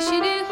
Neşeli hayat